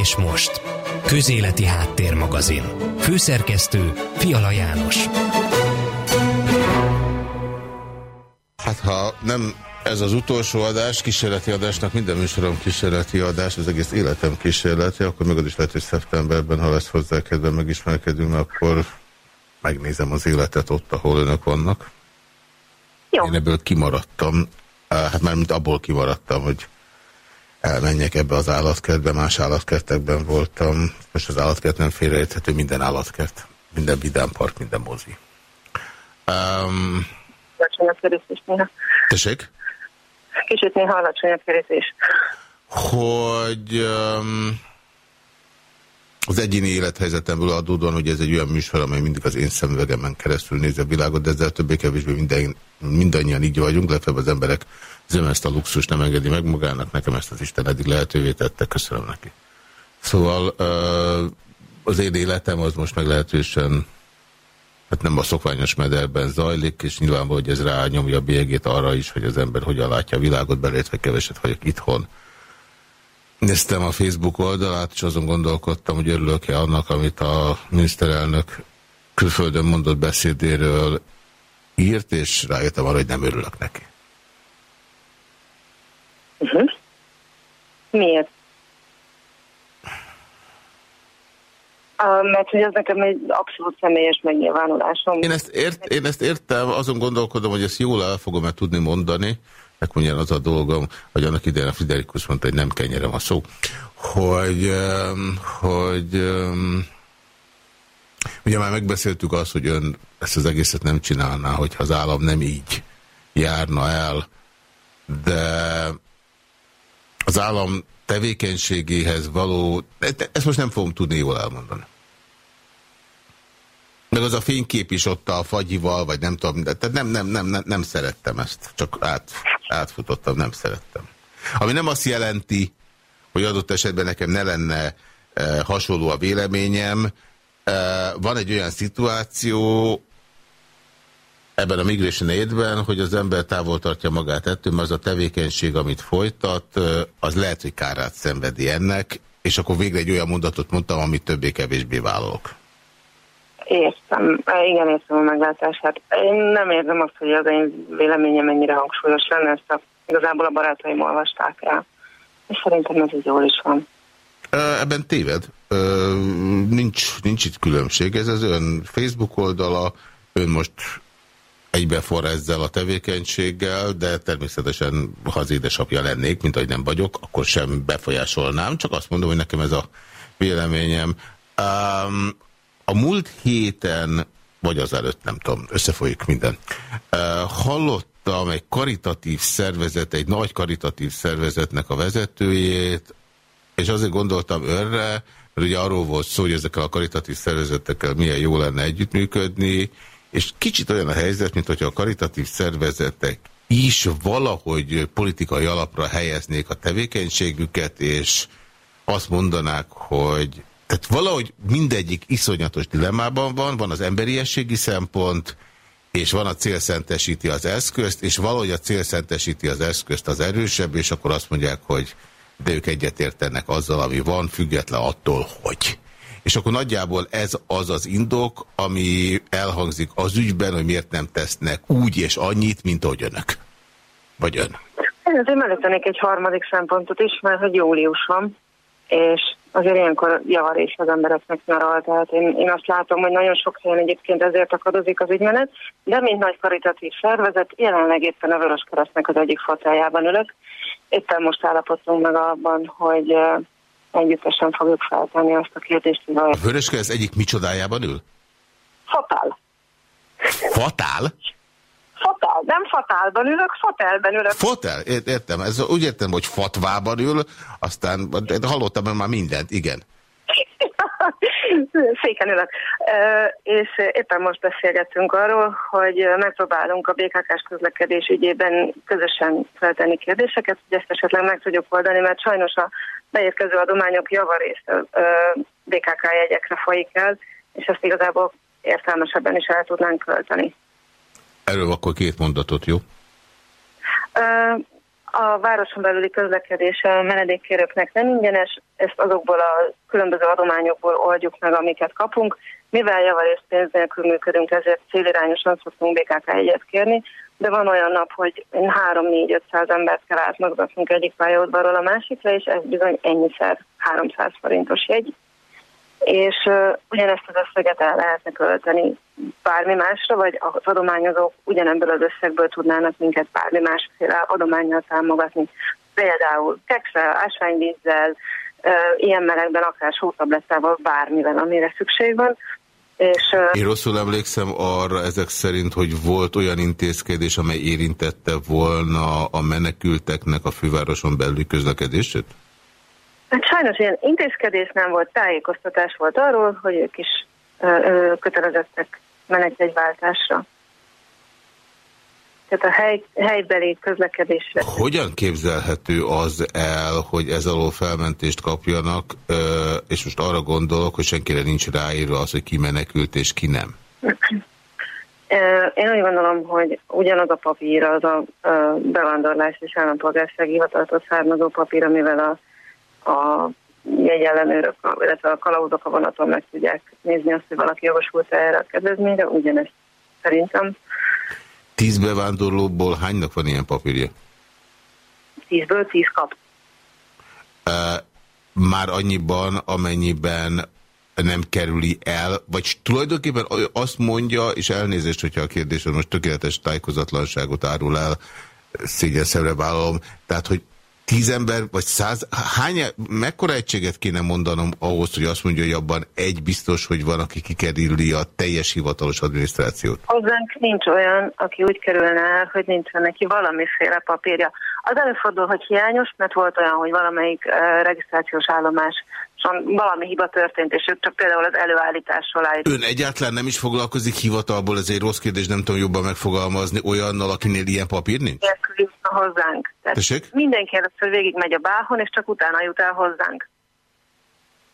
és most. Közéleti Háttérmagazin. Főszerkesztő Fiala János. Hát ha nem ez az utolsó adás, kísérleti adásnak minden műsorom kísérleti adás, az egész életem kísérleti, akkor meg az is lehet, hogy szeptemberben, ha lesz hozzá kedve megismerkedünk, akkor megnézem az életet ott, ahol önök vannak. Jó. Én ebből kimaradtam, hát már mint abból kimaradtam, hogy elmenjek ebbe az állatkertbe, más állatkertekben voltam. Most az állatkert nem félreérthető, minden állatkert, minden vidámpark, minden mozi. Um, Tessék? Kicsit néha alacsonyabb kerítés. Hogy um, az egyéni élethelyzetemből adódóan, hogy ez egy olyan műsor, amely mindig az én szemüvegemen keresztül nézi a világot, de ezzel többé-kevésbé minden, mindannyian így vagyunk, legfeljebb az emberek Zöm ezt a luxus nem engedi meg magának, nekem ezt az Isten eddig lehetővé tette, köszönöm neki. Szóval az én életem az most meglehetősen hát nem a szokványos mederben zajlik, és nyilvánvaló, hogy ez rányomja a bélyegét arra is, hogy az ember hogyan látja a világot, belétve keveset vagyok itthon. Néztem a Facebook oldalát, és azon gondolkodtam, hogy örülök-e annak, amit a miniszterelnök külföldön mondott beszédéről írt, és rájöttem arra, hogy nem örülök neki. Uh -huh. Miért? Uh, mert hogy ez nekem egy abszolút személyes megnyilvánulásom. Én ezt, ért, én ezt értem, azon gondolkodom, hogy ezt jól el fogom-e tudni mondani, mondja az a dolgom, hogy annak idején a Friderikus mondta, hogy nem kenyerem a szó, hogy, hogy ugye már megbeszéltük azt, hogy ön ezt az egészet nem csinálná, hogyha az állam nem így járna el, de az állam tevékenységéhez való, ezt most nem fogom tudni jól elmondani. Meg az a fénykép is ott a fagyival, vagy nem tudom, tehát nem, nem, nem, nem, nem szerettem ezt. Csak át, átfutottam, nem szerettem. Ami nem azt jelenti, hogy adott esetben nekem ne lenne e, hasonló a véleményem. E, van egy olyan szituáció, ebben a Migration Aid-ben, hogy az ember távol tartja magát ettől, mert az a tevékenység, amit folytat, az lehet, hogy kárát szenvedi ennek, és akkor végre egy olyan mondatot mondtam, amit többé-kevésbé vállalok. Értem, igen, értem a meglátását. Én nem érzem azt, hogy az én véleményem mennyire hangsúlyos lenne, ezt a, igazából a barátaim olvasták el. És szerintem ez így jól is van. Ebben téved. Nincs, nincs itt különbség. Ez az ön Facebook oldala, ön most egybefor ezzel a tevékenységgel, de természetesen, ha az édesapja lennék, mint ahogy nem vagyok, akkor sem befolyásolnám, csak azt mondom, hogy nekem ez a véleményem. Um, a múlt héten, vagy az előtt, nem tudom, összefolyik minden, uh, hallottam egy karitatív szervezet, egy nagy karitatív szervezetnek a vezetőjét, és azért gondoltam önre, mert ugye arról volt szó, hogy ezekkel a karitatív szervezetekkel milyen jó lenne együttműködni, és kicsit olyan a helyzet, mint hogyha a karitatív szervezetek is valahogy politikai alapra helyeznék a tevékenységüket, és azt mondanák, hogy tehát valahogy mindegyik iszonyatos dilemmában van, van az emberiességi szempont, és van a célszentesíti az eszközt, és valahogy a célszentesíti az eszközt az erősebb, és akkor azt mondják, hogy de ők egyetértenek azzal, ami van, független attól, hogy. És akkor nagyjából ez az az indok, ami elhangzik az ügyben, hogy miért nem tesznek úgy és annyit, mint ahogy önök. Vagy ön. Én azért mellettenék egy harmadik szempontot is, mert hogy július van, és azért ilyenkor javarés az embereknek nyaral. Tehát én, én azt látom, hogy nagyon sok helyen egyébként ezért akadozik az ügymenet, de mint nagy karitatív szervezet, jelenleg éppen a Vöröskeresztnek az egyik fotájában ülök. Éppen most állapodtunk meg abban, hogy együttesen fogjuk feltenni azt a kérdést, hogy A Vöröskereszt egyik micsodájában ül? Fatál. Fatál? Fatál. Nem fatálban ülök, fatelben ülök. Fotel? Értem. Ez, úgy értem, hogy fatvában ül, aztán hallottam már mindent, igen. Széken ülök. És éppen most beszélgettünk arról, hogy megpróbálunk a BKK-s közlekedés ügyében közösen feltenni kérdéseket, hogy ezt esetleg meg tudjuk oldani, mert sajnos a beérkező adományok javarészt BKK jegyekre folyik el, és ezt igazából értelmesebben is el tudnánk költeni. Erről akkor két mondatot, jó? A városon belüli közlekedés a menedékkérőknek nem ingyenes, ezt azokból a különböző adományokból oldjuk meg, amiket kapunk. Mivel javarészt pénz nélkül működünk, ezért célirányosan szoktunk BKK egyet kérni, de van olyan nap, hogy 3-4-500 embert kell átmozgatnunk egyik pályaudvarról a másikra, és ez bizony ennyiszer 300 forintos jegy. És ugyanezt az összeget el lehetne költeni bármi másra, vagy az adományozók ugyanebből az összegből tudnának minket bármi másféle adományjal támogatni. Például keksel, ásványvízzel, ilyen melegben akár sótablettával, bármivel, amire szükség van, és, Én rosszul emlékszem arra ezek szerint, hogy volt olyan intézkedés, amely érintette volna a menekülteknek a fővároson belüli közlekedését? Hát sajnos ilyen intézkedés nem volt, tájékoztatás volt arról, hogy ők is ö, kötelezettek menekjegyváltásra tehát a hely, helybeli közlekedésre. Hogyan képzelhető az el, hogy ez alól felmentést kapjanak, és most arra gondolok, hogy senkire nincs ráírva az, hogy ki menekült és ki nem? Én úgy gondolom, hogy ugyanaz a papír, az a bevándorlás és állampolgársági hivataltól származó papír, amivel a, a jegyellenőrök, illetve a kalauzok a vonaton meg tudják nézni azt, hogy valaki jogosult erre a kedvezményre, ugyanezt szerintem Tíz bevándorlóból hánynak van ilyen papírja? Tízből tíz kap. Már annyiban, amennyiben nem kerüli el, vagy tulajdonképpen azt mondja, és elnézést, hogyha a kérdésben most tökéletes tájékozatlanságot árul el, szégyen szemre vállalom, tehát, hogy tíz ember, vagy száz, hány, mekkora egységet kéne mondanom ahhoz, hogy azt mondja, hogy abban egy biztos, hogy van, aki kikerüli a teljes hivatalos adminisztrációt? Hozzánk nincs olyan, aki úgy kerülne el, hogy nincsen neki valamiféle papírja. Az előfordul, hogy hiányos, mert volt olyan, hogy valamelyik uh, regisztrációs állomás valami hiba történt, és ők csak például az előállításról állít. Ön egyáltalán nem is foglalkozik hivatalból, ez egy rossz kérdés, nem tudom jobban megfogalmazni, olyannal, akinél ilyen papír nincs? hozzánk. Tehát mindenki először végig megy a báhon, és csak utána jut el hozzánk.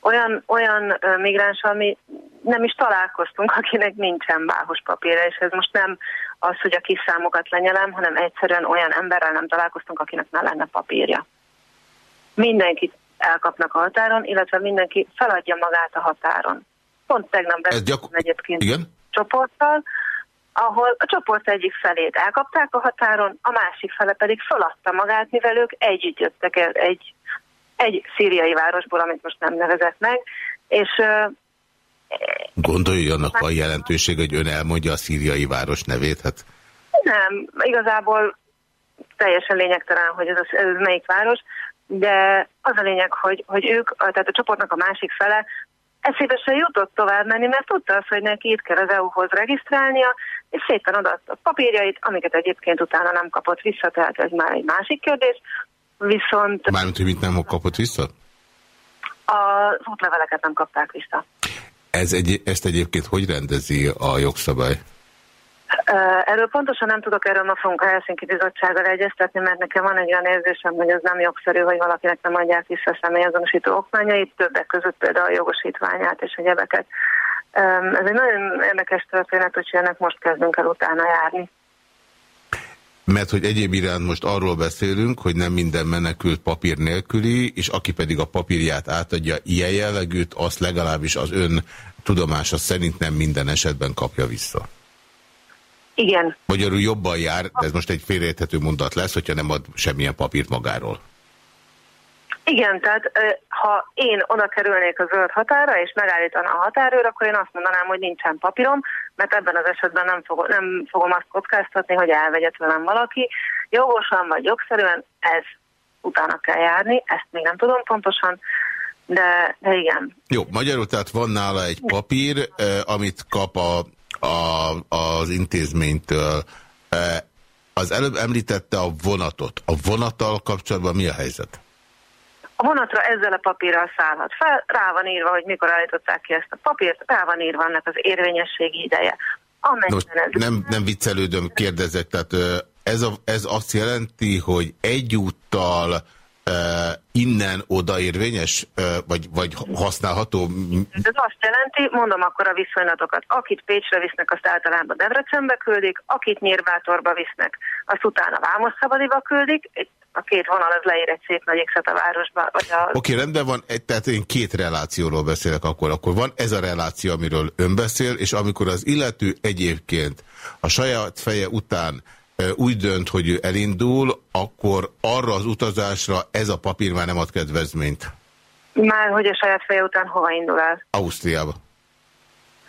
Olyan, olyan migráns, ami nem is találkoztunk, akinek nincsen báhos papírja, és ez most nem az, hogy a kis számokat lenyelem, hanem egyszerűen olyan emberrel nem találkoztunk, akinek ne lenne papírja. Mindenkit elkapnak a határon, illetve mindenki feladja magát a határon. Pont tegnap beszéltem egyébként Igen? csoporttal, ahol a csoport egyik felét elkapták a határon, a másik fele pedig feladta magát, mivel ők együtt jöttek el egy, egy szíriai városból, amit most nem nevezett meg, és Gondolja, annak a jelentőség, hogy ön elmondja a szíriai város nevét? Hát... Nem, igazából teljesen lényegtelen, hogy ez, az, ez melyik város, de az a lényeg, hogy, hogy ők, tehát a csoportnak a másik fele eszébe se jutott tovább menni, mert tudta azt, hogy neki itt kell az EU-hoz regisztrálnia, és szépen odaadta a papírjait, amiket egyébként utána nem kapott vissza, tehát ez már egy másik kérdés. Viszont... Mármint, hogy mit nem kapott vissza? Az útleveleket nem kapták vissza. Ez egy, ezt egyébként hogy rendezi a jogszabály? Erről pontosan nem tudok, erről ma fogunk a Helsinki Bizottsággal egyeztetni, mert nekem van egy olyan érzésem, hogy ez nem jogszerű, hogy valakinek nem adják vissza személyazonosító okmányait, többek között például a jogosítványát és egyebeket. Ez egy nagyon érdekes történet, hogy ennek most kezdünk el utána járni. Mert hogy egyéb iránt most arról beszélünk, hogy nem minden menekült papír nélküli, és aki pedig a papírját átadja ilyen jellegűt, azt legalábbis az ön tudomása szerint nem minden esetben kapja vissza. Igen. Magyarul jobban jár, de ez most egy félreérthető mondat lesz, hogyha nem ad semmilyen papírt magáról. Igen, tehát ha én oda kerülnék a zöld határa, és megállítana a határőr, akkor én azt mondanám, hogy nincsen papírom, mert ebben az esetben nem, fog, nem fogom azt kockáztatni, hogy elvegye tőlem valaki. Jogosan vagy jogszerűen ez utána kell járni, ezt még nem tudom pontosan, de, de igen. Jó, magyarul tehát van nála egy papír, amit kap a, a, az intézménytől. Az előbb említette a vonatot. A vonattal kapcsolatban mi a helyzet? A vonatra ezzel a papírral szállhat fel, rá van írva, hogy mikor állították ki ezt a papírt, rá van írva ennek az érvényességi ideje. Most nem, nem viccelődöm, kérdezek, tehát ez, a, ez azt jelenti, hogy egyúttal innen oda érvényes, vagy, vagy használható? Ez azt jelenti, mondom akkor a viszonylatokat. Akit Pécsre visznek, azt általában Debrecenbe küldik, akit Nyírbátorba visznek, azt utána Vámosszabadiba küldik, a két vonal az leír egy szép nagy a városba. A... Oké, okay, rendben van, tehát én két relációról beszélek akkor. Akkor van ez a reláció, amiről ön beszél, és amikor az illető egyébként a saját feje után úgy dönt, hogy ő elindul, akkor arra az utazásra ez a papír már nem ad kedvezményt. Már hogy a saját feje után hova indul el? Ausztriába.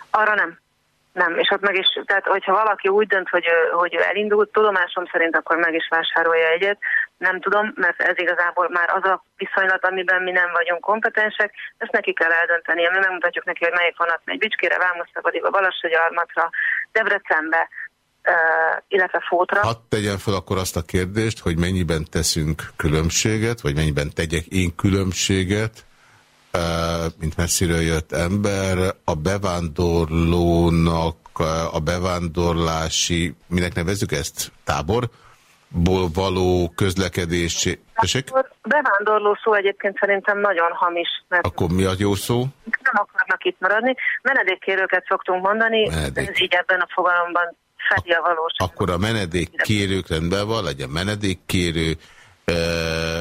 Arra nem. Nem, és ott meg is, tehát hogyha valaki úgy dönt, hogy ő, hogy ő elindult, tudomásom szerint akkor meg is vásárolja egyet. Nem tudom, mert ez igazából már az a viszonylat, amiben mi nem vagyunk kompetensek, ezt neki kell eldönteni. Mi megmutatjuk neki, hogy melyik vonat megy Bicskére, Vámosztabadiba, Balassagyarmatra, Debrecenbe, illetve fótra. Hadd tegyen fel akkor azt a kérdést, hogy mennyiben teszünk különbséget, vagy mennyiben tegyek én különbséget, mint messziről jött ember, a bevándorlónak a bevándorlási, minek nevezzük ezt, táborból való közlekedési... Tessék? Bevándorló szó egyébként szerintem nagyon hamis. Mert Akkor mi a jó szó? Nem akarnak itt maradni. Menedékkérőket szoktunk mondani, Menedék. ez így ebben a fogalomban fedi a valóság. Akkor a menedékkérők rendben van, legyen menedékkérő,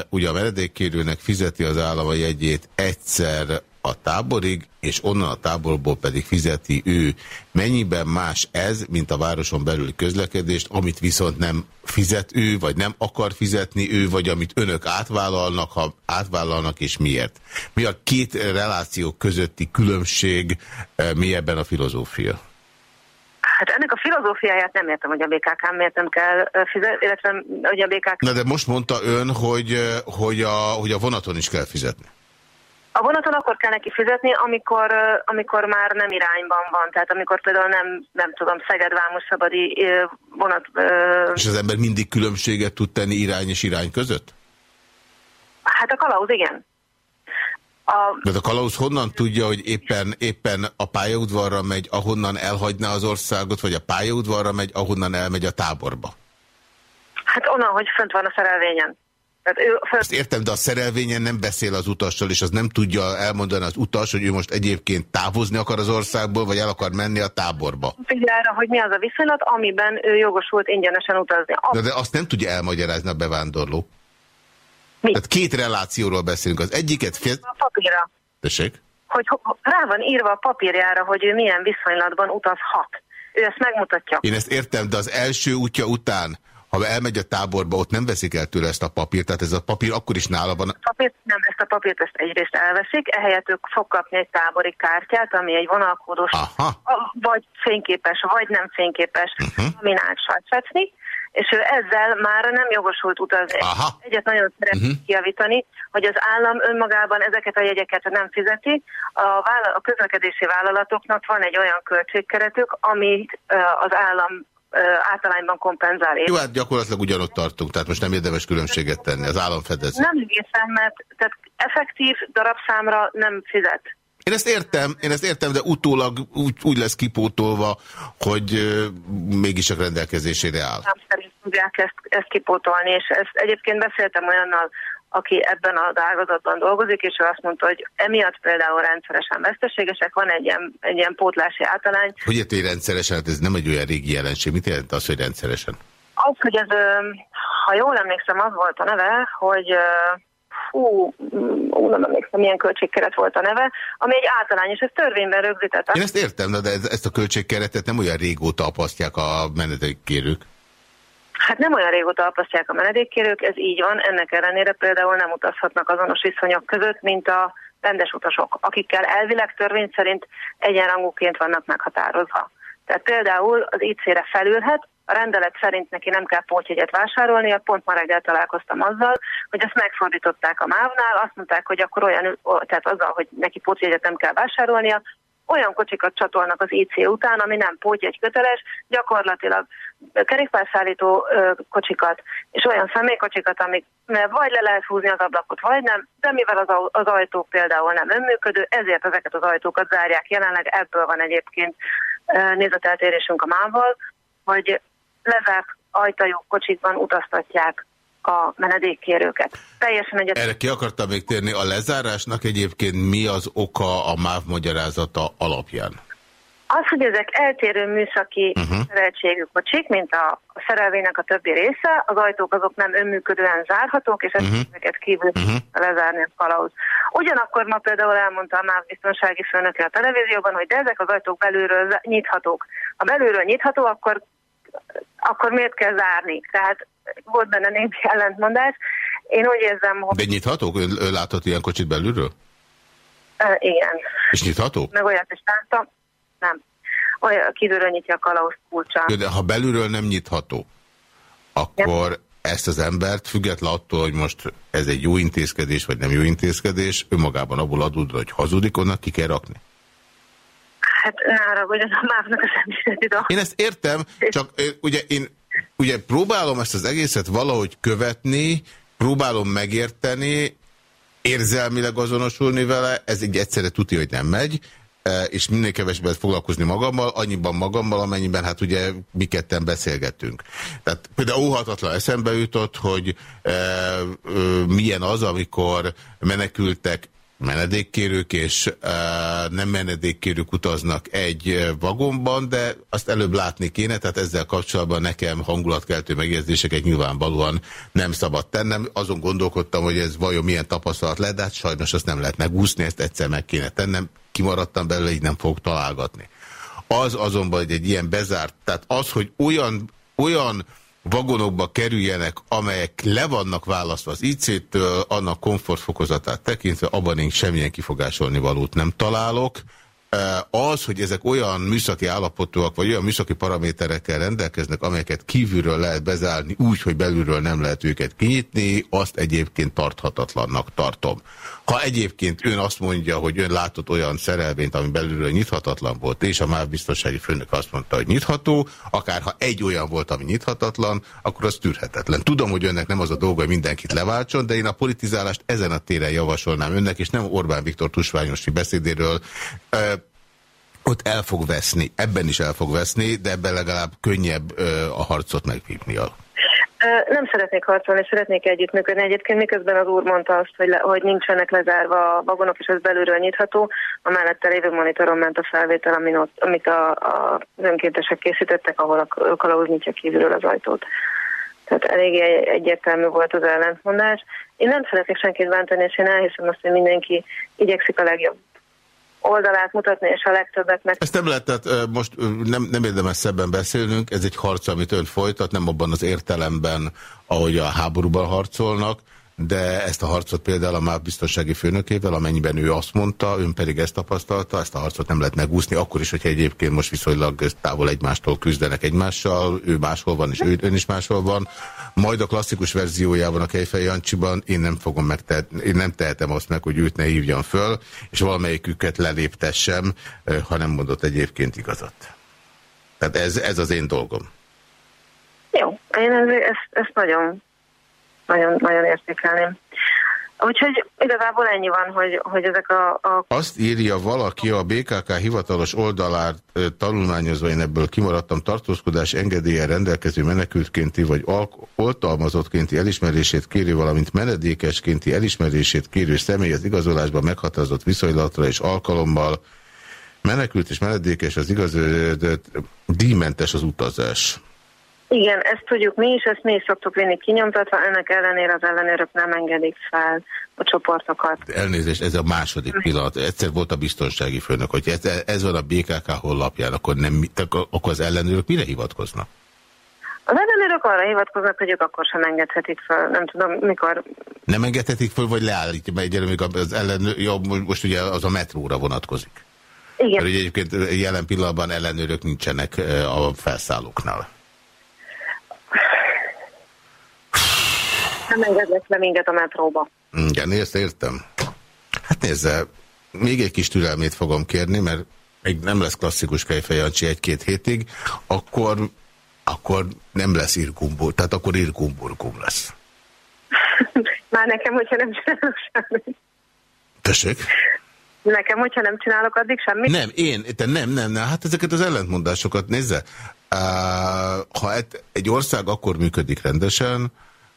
ugye a menedékkérőnek fizeti az állam a jegyét egyszer a táborig, és onnan a táborból pedig fizeti ő. Mennyiben más ez, mint a városon belüli közlekedést, amit viszont nem fizet ő, vagy nem akar fizetni ő, vagy amit önök átvállalnak, ha átvállalnak, és miért? Mi a két reláció közötti különbség, mi ebben a filozófia? Hát ennek a filozófiáját nem értem, hogy a BKK miért nem kell fizetni, illetve hogy a BKK... Na de most mondta ön, hogy, hogy, a, hogy a vonaton is kell fizetni. A vonaton akkor kell neki fizetni, amikor, amikor már nem irányban van. Tehát amikor például nem, nem tudom, Szeged-Vámos szabadi vonat... És az ember mindig különbséget tud tenni irány és irány között? Hát a kalauz, igen. A... De a kalauz honnan tudja, hogy éppen, éppen a pályaudvarra megy, ahonnan elhagyná az országot, vagy a pályaudvarra megy, ahonnan elmegy a táborba? Hát onnan, hogy fönt van a szerelvényen. Tehát ő föl... Ezt értem, de a szerelvényen nem beszél az utassal, és az nem tudja elmondani az utas, hogy ő most egyébként távozni akar az országból, vagy el akar menni a táborba. Figyelj hogy mi az a viszonylat, amiben ő jogosult ingyenesen utazni. De, de azt nem tudja elmagyarázni a bevándorló. Mi? Tehát két relációról beszélünk. Az egyiket... Fél... Papírra. Tessék? Hogy rá van írva a papírjára, hogy ő milyen viszonylatban utazhat. Ő ezt megmutatja. Én ezt értem, de az első útja után, ha elmegy a táborba, ott nem veszik el tőle ezt a papírt, tehát ez a papír akkor is nála van. A papírt, nem, ezt a papírt ezt egyrészt elveszik, ehelyett ők fog kapni egy tábori kártyát, ami egy vonalkódos, Aha. vagy fényképes, vagy nem fényképes, uh -huh. amin át és ő ezzel már nem jogosult utazni. Aha. Egyet nagyon szeretnék uh mhm. -huh. kiavítani, hogy az állam önmagában ezeket a jegyeket nem fizeti. A, a közlekedési vállalatoknak van egy olyan költségkeretük, amit az állam általányban kompenzál. Jó, hát gyakorlatilag ugyanott tartunk, tehát most nem érdemes különbséget tenni, az állam fedez. Nem egészen, mert tehát effektív darabszámra nem fizet. Én ezt értem, én ezt értem, de utólag úgy, úgy lesz kipótolva, hogy mégis a rendelkezésére áll. Nem szerint tudják ezt, ezt kipótolni, és ezt egyébként beszéltem olyannal, aki ebben az ágazatban dolgozik, és ő azt mondta, hogy emiatt például rendszeresen veszteségesek, van egy ilyen, egy ilyen pótlási általány. Hogy érti rendszeresen? Hát ez nem egy olyan régi jelenség. Mit jelent az, hogy rendszeresen? Az, hogy ez, ha jól emlékszem, az volt a neve, hogy fú, ú, nem emlékszem, milyen költségkeret volt a neve, ami egy általány, és ez törvényben rögzített. Én ezt értem, de ezt a költségkeretet nem olyan régóta apasztják a menedékkérők. Hát nem olyan régóta apasztják a menedékkérők, ez így van, ennek ellenére például nem utazhatnak azonos viszonyok között, mint a rendes utasok, akikkel elvileg törvény szerint egyenrangúként vannak meghatározva. Tehát például az IC-re felülhet, a rendelet szerint neki nem kell pótjegyet vásárolnia, pont ma reggel találkoztam azzal, hogy ezt megfordították a MÁV-nál, azt mondták, hogy akkor olyan, tehát azzal, hogy neki pótjegyet nem kell vásárolnia, olyan kocsikat csatolnak az IC után, ami nem pótjegy köteles, gyakorlatilag kerékpárszállító kocsikat, és olyan személykocsikat, amik vagy le lehet húzni az ablakot, vagy nem, de mivel az, az ajtók például nem önműködő, ezért ezeket az ajtókat zárják. Jelenleg ebből van egyébként nézeteltérésünk a mával, hogy lezárt ajtajú kocsikban utaztatják a menedékkérőket. Teljesen egyet. Erre ki akartam még térni, a lezárásnak egyébként mi az oka a MÁV magyarázata alapján? Az, hogy ezek eltérő műszaki uh-huh. szereltségű kocsik, mint a, szerelvének a többi része, az ajtók azok nem önműködően zárhatók, és uh-huh. ezeket kívül uh-huh. lezárni a kalauz. Ugyanakkor ma például elmondta a MÁV biztonsági főnöke a televízióban, hogy de ezek az ajtók belülről nyithatók. Ha belülről nyitható, akkor, akkor miért kell zárni? Tehát volt benne némi ellentmondás. Én úgy érzem, hogy... De nyithatók? Ön, ön látott ilyen kocsit belülről? Uh, igen. És nyitható? Meg olyat is láttam. Nem. Olyan kívülről nyitja a kalauz kulcsa. De ha belülről nem nyitható, akkor ja. ezt az embert, független attól, hogy most ez egy jó intézkedés, vagy nem jó intézkedés, önmagában abból adódva, hogy hazudik, onnan ki kell rakni. Hát nára, hogy a mávnak a személyzeti Én ezt értem, csak ugye én ugye próbálom ezt az egészet valahogy követni, próbálom megérteni, érzelmileg azonosulni vele, ez egy egyszerre tuti, hogy nem megy, és minél kevesebbet foglalkozni magammal, annyiban magammal, amennyiben hát ugye mi ketten beszélgettünk. Tehát például óhatatlan eszembe jutott, hogy e, e, milyen az, amikor menekültek menedékkérők és uh, nem menedékkérők utaznak egy vagonban, de azt előbb látni kéne, tehát ezzel kapcsolatban nekem hangulatkeltő megjegyzéseket nyilvánvalóan nem szabad tennem. Azon gondolkodtam, hogy ez vajon milyen tapasztalat lett, de hát sajnos azt nem lehet megúszni, ezt egyszer meg kéne tennem. Kimaradtam belőle, így nem fogok találgatni. Az azonban, hogy egy ilyen bezárt, tehát az, hogy olyan, olyan vagonokba kerüljenek, amelyek le vannak választva az IC-től, annak komfortfokozatát tekintve, abban én semmilyen kifogásolni valót nem találok. Az, hogy ezek olyan műszaki állapotúak, vagy olyan műszaki paraméterekkel rendelkeznek, amelyeket kívülről lehet bezárni úgy, hogy belülről nem lehet őket kinyitni, azt egyébként tarthatatlannak tartom. Ha egyébként ön azt mondja, hogy ön látott olyan szerelvényt, ami belülről nyithatatlan volt, és a MÁV biztonsági főnök azt mondta, hogy nyitható, akár ha egy olyan volt, ami nyithatatlan, akkor az tűrhetetlen. Tudom, hogy önnek nem az a dolga, hogy mindenkit leváltson, de én a politizálást ezen a téren javasolnám önnek, és nem Orbán Viktor tusványosi beszédéről. Ott el fog veszni, ebben is el fog veszni, de ebben legalább könnyebb ö, a harcot megvívnia. Nem szeretnék harcolni, szeretnék együttműködni. Egyébként miközben az úr mondta azt, hogy, le, hogy nincsenek lezárva a vagonok, és ez belülről nyitható, a mellette lévő monitoron ment a felvétel, ott, amit a, a, önkéntesek készítettek, ahol a kalauz nyitja kívülről az ajtót. Tehát eléggé egyértelmű volt az ellentmondás. Én nem szeretnék senkit bántani, és én elhiszem azt, hogy mindenki igyekszik a legjobb oldalát mutatni, és a legtöbbet meg... Ezt nem lehet, tehát most nem, nem érdemes szebben beszélnünk, ez egy harc, amit ön folytat, nem abban az értelemben, ahogy a háborúban harcolnak, de ezt a harcot például a MÁV biztonsági főnökével, amennyiben ő azt mondta, ön pedig ezt tapasztalta, ezt a harcot nem lehet megúszni, akkor is, hogyha egyébként most viszonylag távol egymástól küzdenek egymással, ő máshol van, és ő, ön is máshol van. Majd a klasszikus verziójában a Kejfej Jancsiban én nem fogom megtehetni, én nem tehetem azt meg, hogy őt ne hívjam föl, és valamelyiküket leléptessem, ha nem mondott egyébként igazat. Tehát ez, ez az én dolgom. Jó, én ezt, ezt nagyon nagyon, nagyon értékelném. Úgyhogy igazából ennyi van, hogy, hogy ezek a, a... Azt írja valaki a BKK hivatalos oldalát tanulmányozva, én ebből kimaradtam, tartózkodás engedélye rendelkező menekültkénti vagy oltalmazottkénti elismerését kérő, valamint menedékeskénti elismerését kérő személy az igazolásban meghatározott viszonylatra és alkalommal menekült és menedékes az igazolás, díjmentes az utazás. Igen, ezt tudjuk mi is, ezt mi is szoktuk vinni kinyomtatva, ennek ellenére az ellenőrök nem engedik fel a csoportokat. Elnézést, ez a második pillanat. Egyszer volt a biztonsági főnök, hogy ez, ez van a BKK honlapján, akkor, nem, akkor az ellenőrök mire hivatkoznak? Az ellenőrök arra hivatkoznak, hogy ők akkor sem engedhetik fel. Nem tudom, mikor... Nem engedhetik fel, vagy leállítja, mert egyelőre az ellenőr, jó, most ugye az a metróra vonatkozik. Igen. Mert ugye egyébként jelen pillanatban ellenőrök nincsenek a felszállóknál. Nem engedlek le minket a metróba. Igen, ezt értem. Hát nézze, még egy kis türelmét fogom kérni, mert még nem lesz klasszikus kejfejancsi egy-két hétig, akkor, akkor nem lesz irkumbur, tehát akkor irkumburkum lesz. Már nekem, hogyha nem csinálok semmit. Tessék? Nekem, hogyha nem csinálok addig semmit? Nem, én, te nem, nem, nem, hát ezeket az ellentmondásokat nézze. Uh, ha egy ország akkor működik rendesen,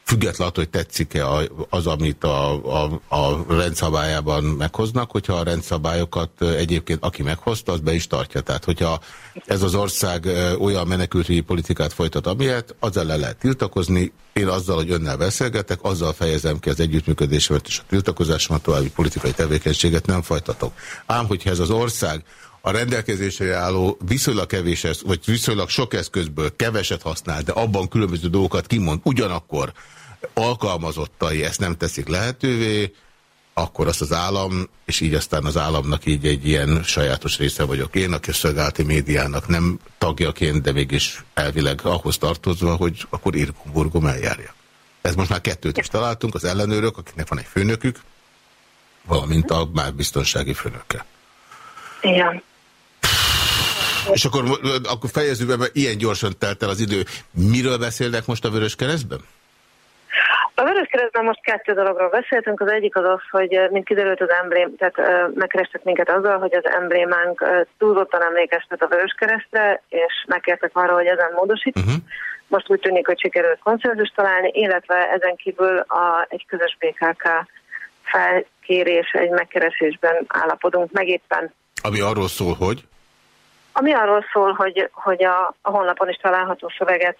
függetlenül, hogy tetszik-e az, amit a, a, a rendszabályában meghoznak, hogyha a rendszabályokat egyébként aki meghozta, az be is tartja. Tehát, hogyha ez az ország olyan menekültügyi politikát folytat, amilyet, azzal le lehet tiltakozni. Én azzal, hogy önnel beszélgetek, azzal fejezem ki az együttműködésemet és a tiltakozásomat, további politikai tevékenységet nem folytatok. Ám, hogyha ez az ország a rendelkezésre álló viszonylag kevés, vagy viszonylag sok eszközből keveset használ, de abban különböző dolgokat kimond, ugyanakkor alkalmazottai ezt nem teszik lehetővé, akkor azt az állam, és így aztán az államnak így egy ilyen sajátos része vagyok én, a közszolgálati médiának nem tagjaként, de mégis elvileg ahhoz tartozva, hogy akkor Irkumburgum eljárja. Ez most már kettőt is találtunk, az ellenőrök, akiknek van egy főnökük, valamint a már biztonsági főnöke. Igen. És akkor, akkor fejezzük be, mert ilyen gyorsan telt el az idő. Miről beszélnek most a Vörös Keresztben? A Vöröskeresztben most kettő dologról beszéltünk. Az egyik az az, hogy eh, mint kiderült az emblém, tehát eh, megkerestek minket azzal, hogy az emblémánk eh, túlzottan emlékeztet a Vöröskeresztre, és megkértek arra, hogy ezen módosít. Uh mhm. -huh. Most úgy tűnik, hogy sikerült konszenzus találni, illetve ezen kívül a, egy közös BKK felkérés, egy megkeresésben állapodunk meg éppen. Ami arról szól, hogy? Ami arról szól, hogy, hogy a, a honlapon is található szöveget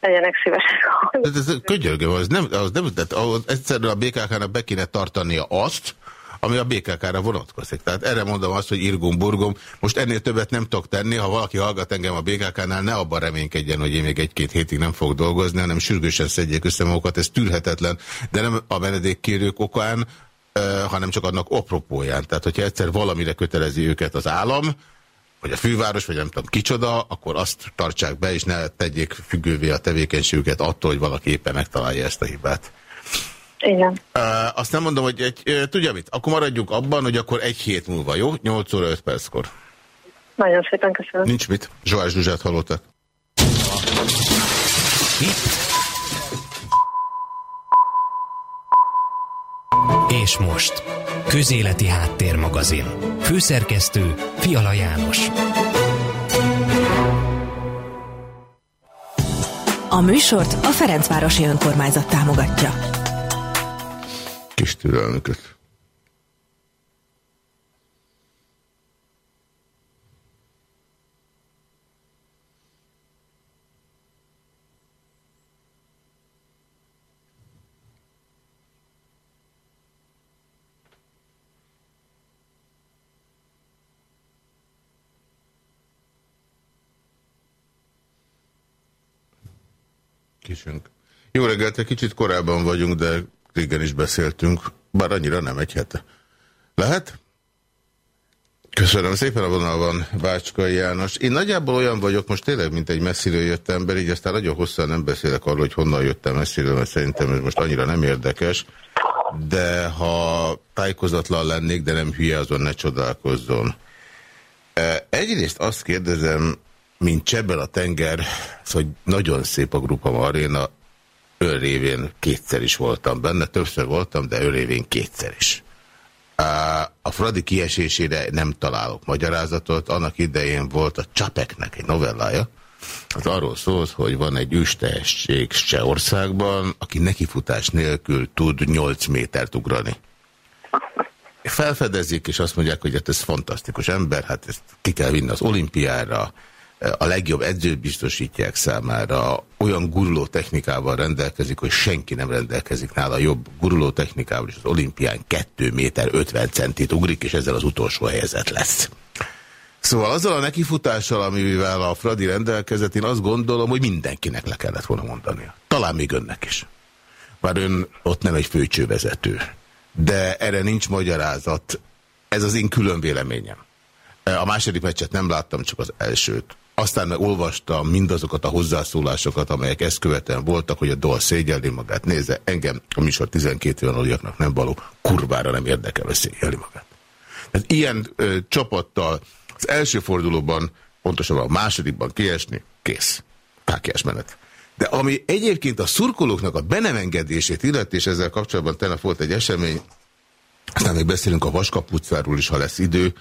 legyenek szívesek. Ez, ez könyörgöm, az nem, az nem, tehát az egyszerűen a BKK-nak be kéne tartania azt, ami a BKK-ra vonatkozik. Tehát erre mondom azt, hogy irgum burgum. Most ennél többet nem tudok tenni, ha valaki hallgat engem a BKK-nál, ne abban reménykedjen, hogy én még egy-két hétig nem fog dolgozni, hanem sürgősen szedjék össze magukat, ez tűrhetetlen, de nem a menedékkérők okán, hanem csak annak opropóján. Tehát, hogyha egyszer valamire kötelezi őket az állam, vagy a főváros, vagy nem tudom kicsoda, akkor azt tartsák be, és ne tegyék függővé a tevékenységüket attól, hogy valaki éppen megtalálja ezt a hibát. Igen. Uh, azt nem mondom, hogy egy, uh, tudja mit, akkor maradjunk abban, hogy akkor egy hét múlva, jó? 8 óra 5 perckor. Nagyon szépen köszönöm. Nincs mit. Zsoás Zsuzsát hallottak. És most, Közéleti Háttérmagazin. Főszerkesztő Fiala János. A műsort a Ferencvárosi Önkormányzat támogatja. Kis türelmüket. Kisünk. Jó reggelt, egy kicsit korábban vagyunk, de régen is beszéltünk, bár annyira nem egy hete. Lehet? Köszönöm szépen a vonalban, Bácskai János. Én nagyjából olyan vagyok, most tényleg, mint egy messziről jött ember, így aztán nagyon hosszan nem beszélek arról, hogy honnan jöttem messziről, mert szerintem ez most annyira nem érdekes, de ha tájékozatlan lennék, de nem hülye, azon ne csodálkozzon. Egyrészt azt kérdezem, mint Csebben a tenger, hogy nagyon szép a Grupa Marina, révén kétszer is voltam benne, többször voltam, de révén kétszer is. A Fradi kiesésére nem találok magyarázatot, annak idején volt a Csapeknek egy novellája, az arról szólt, hogy van egy őstehesség országban, aki nekifutás nélkül tud 8 métert ugrani. Felfedezik, és azt mondják, hogy hát ez fantasztikus ember, hát ezt ki kell vinni az olimpiára, a legjobb edzőt biztosítják számára, olyan guruló technikával rendelkezik, hogy senki nem rendelkezik nála jobb guruló technikával, és az olimpián 2 méter 50 centit ugrik, és ezzel az utolsó helyzet lesz. Szóval azzal a nekifutással, amivel a Fradi rendelkezett, én azt gondolom, hogy mindenkinek le kellett volna mondania. Talán még önnek is. Már ön ott nem egy főcsővezető. De erre nincs magyarázat. Ez az én külön véleményem. A második meccset nem láttam, csak az elsőt. Aztán olvastam mindazokat a hozzászólásokat, amelyek ezt követően voltak, hogy a dal szégyelni magát. Nézze, engem a műsor 12 éven aluliaknak nem való, kurvára nem érdekel, hogy szégyelni magát. Tehát ilyen ö, csapattal az első fordulóban, pontosabban a másodikban kiesni, kész. Pákiás menet. De ami egyébként a szurkolóknak a benemengedését illeti, és ezzel kapcsolatban tegnap volt egy esemény, aztán még beszélünk a Vaskaputcáról is, ha lesz idő,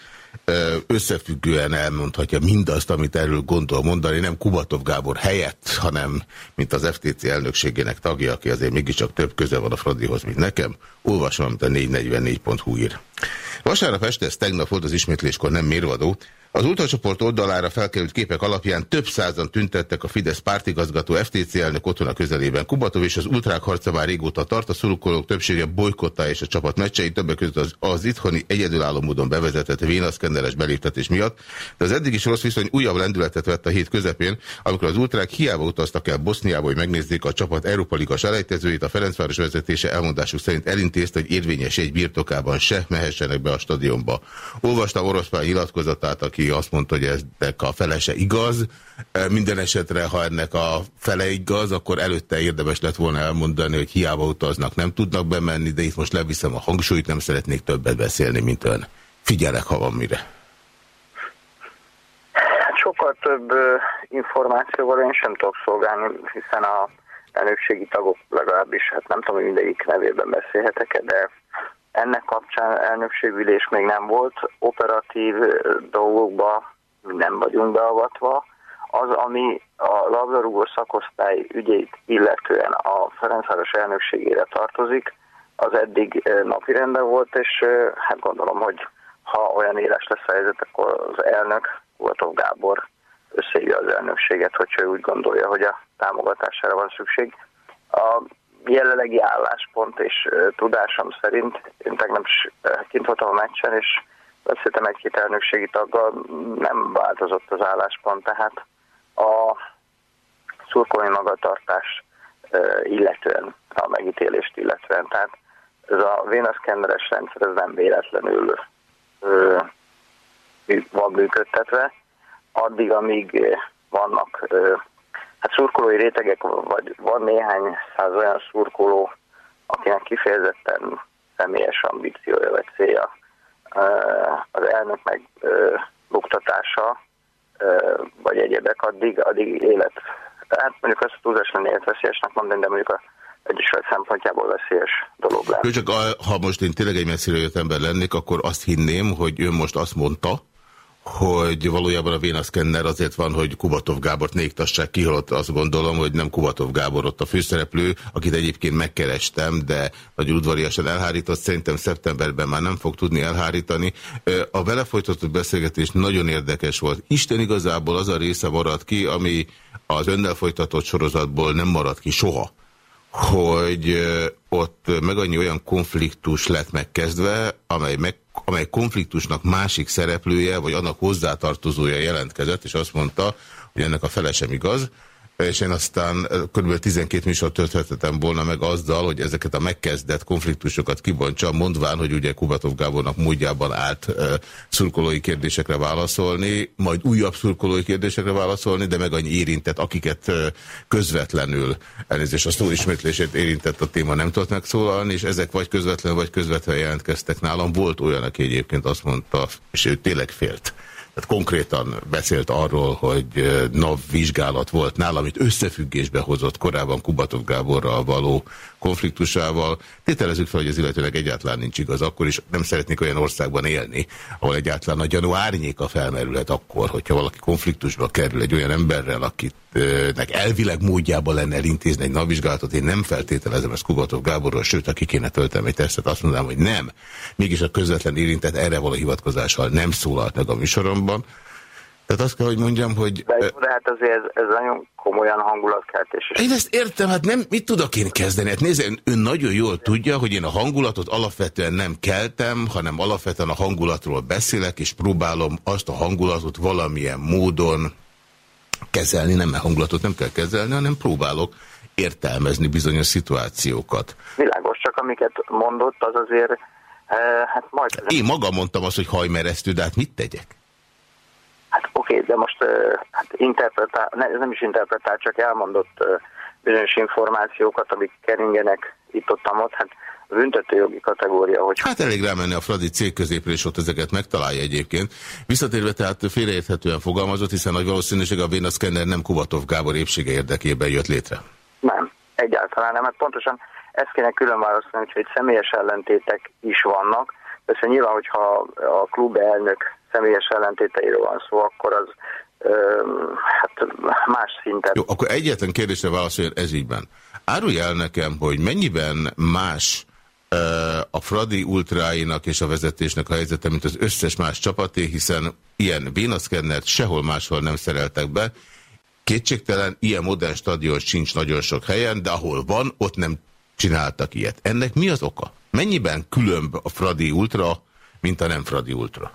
összefüggően elmondhatja mindazt, amit erről gondol mondani, nem Kubatov Gábor helyett, hanem mint az FTC elnökségének tagja, aki azért mégiscsak több köze van a Fradihoz, mint nekem, olvasom, amit a 444.hu ír. Vasárnap este, ez tegnap volt az ismétléskor nem mérvadó, az ultracsoport oldalára felkerült képek alapján több százan tüntettek a Fidesz pártigazgató FTC elnök otthona közelében. Kubatov és az ultrák harca már régóta tart, a szurkolók többsége bolykotta és a csapat meccsei többek között az, az itthoni egyedülálló módon bevezetett vénaszkenneres beléptetés miatt, de az eddig is rossz viszony újabb lendületet vett a hét közepén, amikor az ultrák hiába utaztak el Boszniába, hogy megnézzék a csapat Európa Liga selejtezőjét, a Ferencváros vezetése elmondásuk szerint elintézte, hogy érvényes egy birtokában se mehessenek be a stadionba. Olvastam oroszpán nyilatkozatát, aki azt mondta, hogy ennek a felese igaz. E, minden esetre, ha ennek a fele igaz, akkor előtte érdemes lett volna elmondani, hogy hiába utaznak, nem tudnak bemenni, de itt most leviszem a hangsúlyt, nem szeretnék többet beszélni, mint ön. Figyelek, ha van mire. Sokkal több információval én sem tudok szolgálni, hiszen a elnökségi tagok legalábbis, hát nem tudom, hogy mindegyik nevében beszélhetek-e, de ennek kapcsán elnökségülés még nem volt, operatív dolgokba nem vagyunk beavatva. Az, ami a labdarúgó szakosztály ügyeit illetően a Ferencváros elnökségére tartozik, az eddig napirenden volt, és hát gondolom, hogy ha olyan éles lesz a helyzet, akkor az elnök, Voltov Gábor összehívja az elnökséget, hogyha ő úgy gondolja, hogy a támogatására van szükség. A jelenlegi álláspont és tudásom szerint, én tegnap is kint voltam a meccsen, és beszéltem egy-két elnökségi taggal, nem változott az álláspont, tehát a szurkolói magatartás illetően, a megítélést illetően. Tehát ez a vénaszkenneres rendszer ez nem véletlenül van működtetve, addig, amíg vannak Hát szurkolói rétegek, vagy van néhány száz olyan szurkoló, akinek kifejezetten személyes ambíciója vagy célja az elnök meg buktatása, vagy egyebek, addig, addig élet. Hát mondjuk azt túlzás lenne életveszélyesnek mondani, de mondjuk a Egyesület szempontjából veszélyes dolog lenne. Csak ha most én tényleg egy messzire jött ember lennék, akkor azt hinném, hogy ő most azt mondta, hogy valójában a vénaszkenner azért van, hogy Kubatov Gábort ne iktassák ki, holott azt gondolom, hogy nem Kubatov Gábor ott a főszereplő, akit egyébként megkerestem, de nagyon udvariasan elhárított, szerintem szeptemberben már nem fog tudni elhárítani. A vele folytatott beszélgetés nagyon érdekes volt. Isten igazából az a része maradt ki, ami az önnel folytatott sorozatból nem maradt ki soha hogy ott meg annyi olyan konfliktus lett megkezdve, amely, meg, amely konfliktusnak másik szereplője, vagy annak hozzátartozója jelentkezett, és azt mondta, hogy ennek a fele sem igaz, és én aztán kb. 12 műsor tölthetettem volna meg azzal, hogy ezeket a megkezdett konfliktusokat kibontsa, mondván, hogy ugye Kubatov Gábornak módjában állt szurkolói kérdésekre válaszolni, majd újabb szurkolói kérdésekre válaszolni, de meg annyi érintett, akiket közvetlenül, elnézést a szó ismétlését érintett a téma nem tudott megszólalni, és ezek vagy közvetlenül, vagy közvetlenül jelentkeztek nálam. Volt olyan, aki egyébként azt mondta, és ő tényleg félt tehát konkrétan beszélt arról, hogy NAV vizsgálat volt nálam, amit összefüggésbe hozott korábban Kubatov Gáborral való konfliktusával. Tételezzük fel, hogy az illetőnek egyáltalán nincs igaz, akkor is nem szeretnék olyan országban élni, ahol egyáltalán a gyanú árnyéka felmerülhet akkor, hogyha valaki konfliktusba kerül egy olyan emberrel, akitnek elvileg módjában lenne elintézni egy napvizsgálatot, én nem feltételezem ezt Kubatov Gáborról, sőt, aki kéne tölteni egy tesztet, azt mondanám, hogy nem. Mégis a közvetlen érintett erre való hivatkozással nem szólalt meg a műsoromban. Tehát azt kell, hogy mondjam, hogy... De, de hát azért ez, ez nagyon komolyan hangulatkeltés. Én ezt értem, hát nem, mit tudok én kezdeni? Hát nézd, ön, ön nagyon jól tudja, hogy én a hangulatot alapvetően nem keltem, hanem alapvetően a hangulatról beszélek, és próbálom azt a hangulatot valamilyen módon kezelni, nem mert hangulatot nem kell kezelni, hanem próbálok értelmezni bizonyos szituációkat. Világos, csak amiket mondott, az azért, eh, hát majd... Én maga mondtam azt, hogy hajmeresztő, de hát mit tegyek? Oké, de most hát interpretál, ne, nem is interpretál, csak elmondott bizonyos információkat, amik keringenek itt-ott, ott, hát büntetőjogi kategória, hogy... Hát elég rámenni a Fradi cég középre, és ott ezeket megtalálja egyébként. Visszatérve tehát félreérthetően fogalmazott, hiszen nagy valószínűség a Véna Szkenner nem Kubatov Gábor épsége érdekében jött létre. Nem, egyáltalán nem. Hát pontosan ezt kéne külön választani, hogy személyes ellentétek is vannak. Persze nyilván, hogyha a klub elnök személyes ellentéteiről van szó, akkor az hát más szinten. Jó, akkor egyetlen kérdésre válaszoljon ez ígyben. Árulj el nekem, hogy mennyiben más a Fradi ultráinak és a vezetésnek a helyzete, mint az összes más csapaté, hiszen ilyen vénaszkennert sehol máshol nem szereltek be. Kétségtelen, ilyen modern stadion sincs nagyon sok helyen, de ahol van, ott nem csináltak ilyet. Ennek mi az oka? Mennyiben különb a Fradi ultra, mint a nem Fradi ultra?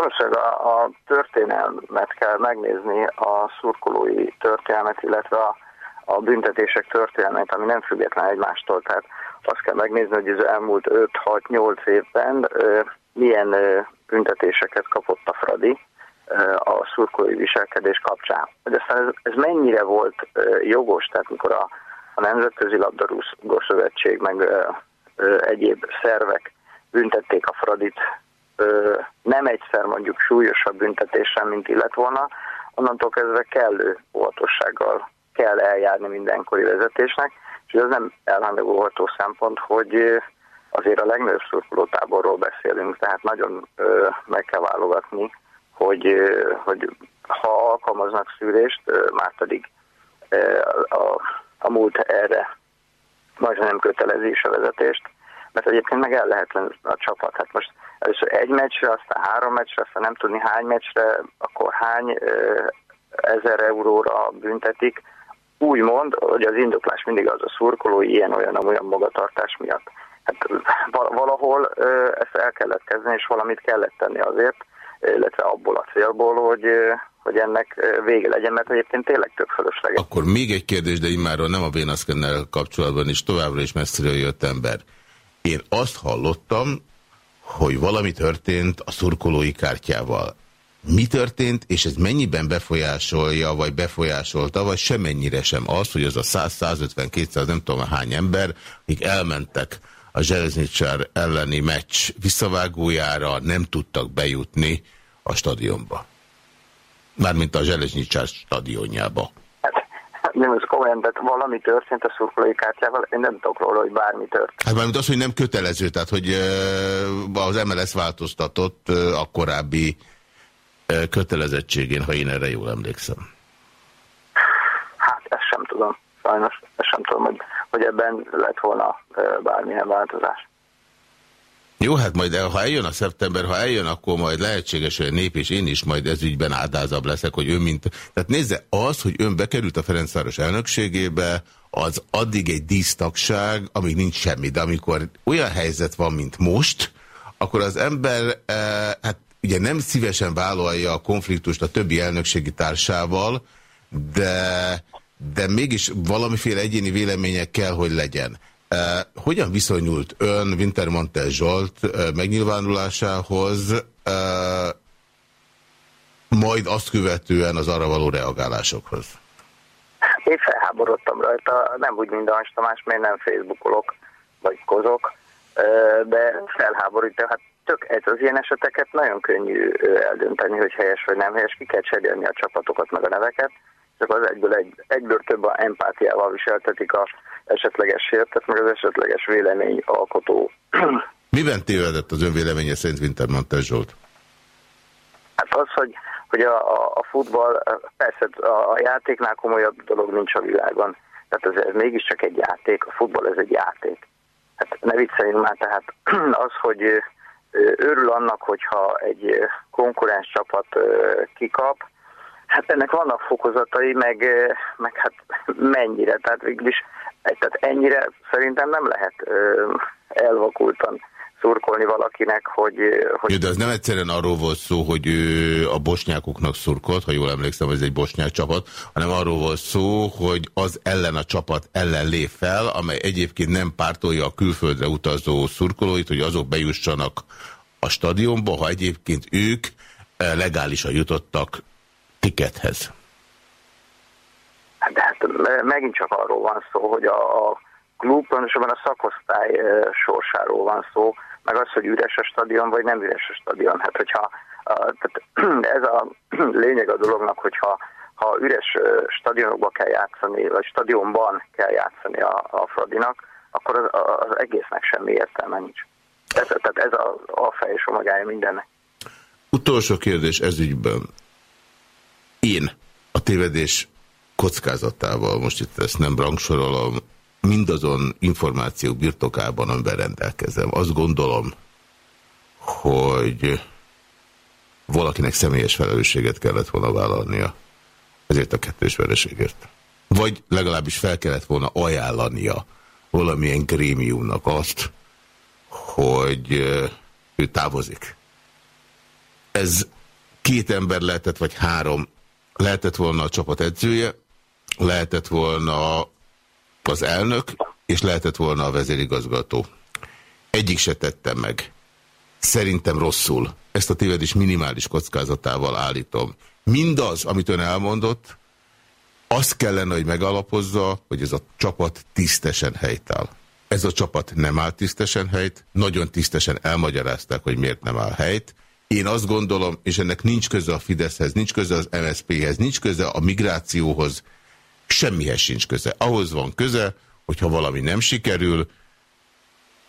Valószínűleg a, a történelmet kell megnézni, a szurkolói történelmet, illetve a, a büntetések történelmet, ami nem független egymástól. Tehát azt kell megnézni, hogy az elmúlt 5-6-8 évben ö, milyen ö, büntetéseket kapott a Fradi ö, a szurkolói viselkedés kapcsán. Hogy aztán ez, ez mennyire volt ö, jogos, tehát mikor a, a Nemzetközi Labdarúgó Szövetség meg ö, ö, egyéb szervek büntették a Fradit nem egyszer mondjuk súlyosabb büntetéssel, mint illet volna, onnantól kezdve kellő óvatossággal kell eljárni mindenkori vezetésnek, és ez nem elhanyagolható szempont, hogy azért a legnagyobb szurkolótáborról beszélünk, tehát nagyon ö, meg kell válogatni, hogy, hogy ha alkalmaznak szűrést, már pedig a, a múlt erre majdnem nem kötelezi is a vezetést, mert egyébként meg el lehetlen a csapat. Hát most először egy meccsre, aztán három meccsre, aztán nem tudni hány meccsre, akkor hány ezer euróra büntetik. Úgy mond, hogy az indoklás mindig az a szurkoló, ilyen-olyan, olyan magatartás miatt. Hát valahol ezt el kellett kezdeni, és valamit kellett tenni azért, illetve abból a célból, hogy, hogy ennek vége legyen, mert egyébként tényleg tök fölösleges. Akkor még egy kérdés, de immáról nem a Vénaszkennel kapcsolatban is továbbra is messziről jött ember. Én azt hallottam, hogy valami történt a szurkolói kártyával. Mi történt, és ez mennyiben befolyásolja, vagy befolyásolta, vagy semennyire sem az, hogy az a 100-150-200 nem tudom hány ember, akik elmentek a Zseleznicsár elleni meccs visszavágójára, nem tudtak bejutni a stadionba. Mármint a Zseleznicsár stadionjába ez komolyan, de valami történt a szurkolói kártyával, én nem tudok róla, hogy bármi történt. Hát mármint az, hogy nem kötelező, tehát hogy az MLS változtatott a korábbi kötelezettségén, ha én erre jól emlékszem. Hát ezt sem tudom, sajnos, ezt sem tudom, hogy, hogy ebben lett volna bármilyen változás. Jó, hát majd ha eljön a szeptember, ha eljön, akkor majd lehetséges, hogy a nép és én is majd ez ügyben áldázabb leszek, hogy ön mint... Tehát nézze, az, hogy ön bekerült a Ferencváros elnökségébe, az addig egy dísztagság, amíg nincs semmi, de amikor olyan helyzet van, mint most, akkor az ember, eh, hát ugye nem szívesen vállalja a konfliktust a többi elnökségi társával, de, de mégis valamiféle egyéni vélemények kell, hogy legyen. Hogyan viszonyult ön Wintermantel Zsolt megnyilvánulásához, majd azt követően az arra való reagálásokhoz? Én felháborodtam rajta, nem úgy, mint a Tamás, mert nem Facebookolok, vagy kozok, de felháborítja. Hát tök, ez az ilyen eseteket nagyon könnyű eldönteni, hogy helyes vagy nem helyes, ki kell cserélni a csapatokat, meg a neveket, csak az egyből, egy, egyből több a empátiával viseltetik a esetleges sértet, meg az esetleges vélemény alkotó. Miben tévedett az ön véleménye szerint Wintermantel Zsolt? Hát az, hogy, hogy a, a, a futball, persze a, a játéknál komolyabb dolog nincs a világon. Tehát ez, ez mégiscsak egy játék, a futball ez egy játék. Hát ne vicceljünk már, tehát az, hogy örül annak, hogyha egy konkurens csapat kikap, Hát ennek vannak fokozatai, meg, meg hát mennyire, tehát végül tehát ennyire szerintem nem lehet elvakultan szurkolni valakinek, hogy... hogy... de az nem egyszerűen arról volt szó, hogy ő a bosnyákoknak szurkolt, ha jól emlékszem, ez egy bosnyák csapat, hanem arról volt szó, hogy az ellen a csapat ellen lép fel, amely egyébként nem pártolja a külföldre utazó szurkolóit, hogy azok bejussanak a stadionba, ha egyébként ők legálisan jutottak tikethez? De hát megint csak arról van szó, hogy a, a klub, pontosabban a szakosztály sorsáról van szó, meg az, hogy üres a stadion, vagy nem üres a stadion. Hát hogyha a, tehát ez a lényeg a dolognak, hogyha ha üres stadionokba kell játszani, vagy stadionban kell játszani a, a Fradinak, akkor az, az egésznek semmi értelme nincs. Ez, tehát ez a, a fej és omagája mindennek. Utolsó kérdés ez ügyben. Én a tévedés kockázatával, most itt ezt nem rangsorolom, mindazon információk birtokában, amiben rendelkezem. Azt gondolom, hogy valakinek személyes felelősséget kellett volna vállalnia ezért a kettős vereségért. Vagy legalábbis fel kellett volna ajánlania valamilyen grémiumnak azt, hogy ő távozik. Ez két ember lehetett, vagy három. Lehetett volna a csapat edzője, lehetett volna az elnök, és lehetett volna a vezérigazgató. Egyik se tettem meg. Szerintem rosszul. Ezt a tévedés minimális kockázatával állítom. Mindaz, amit ön elmondott, azt kellene, hogy megalapozza, hogy ez a csapat tisztesen helytáll. Ez a csapat nem áll tisztesen helyt, nagyon tisztesen elmagyarázták, hogy miért nem áll helyt. Én azt gondolom, és ennek nincs köze a Fideszhez, nincs köze az MSZP-hez, nincs köze a migrációhoz, semmihez sincs köze. Ahhoz van köze, hogyha valami nem sikerül,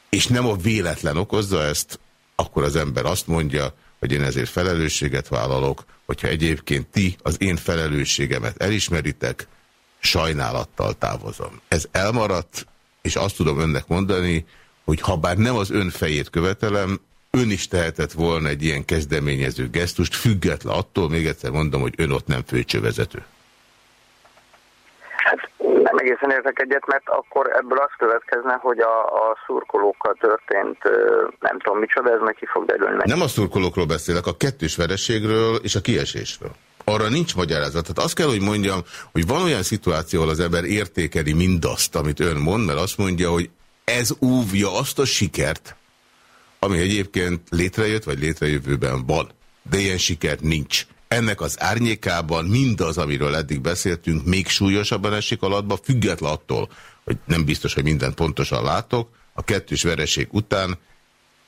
és nem a véletlen okozza ezt, akkor az ember azt mondja, hogy én ezért felelősséget vállalok, hogyha egyébként ti az én felelősségemet elismeritek, sajnálattal távozom. Ez elmaradt, és azt tudom önnek mondani, hogy ha bár nem az ön fejét követelem, ön is tehetett volna egy ilyen kezdeményező gesztust, független attól, még egyszer mondom, hogy ön ott nem főcsövezető nem egészen értek egyet, mert akkor ebből az következne, hogy a, a szurkolókkal történt nem tudom micsoda, ez meg ki fog derülni. Nem a szurkolókról beszélek, a kettős vereségről és a kiesésről. Arra nincs magyarázat. Tehát azt kell, hogy mondjam, hogy van olyan szituáció, ahol az ember értékeli mindazt, amit ön mond, mert azt mondja, hogy ez úvja azt a sikert, ami egyébként létrejött, vagy létrejövőben van. De ilyen sikert nincs ennek az árnyékában mindaz, amiről eddig beszéltünk, még súlyosabban esik alatba, független attól, hogy nem biztos, hogy mindent pontosan látok, a kettős vereség után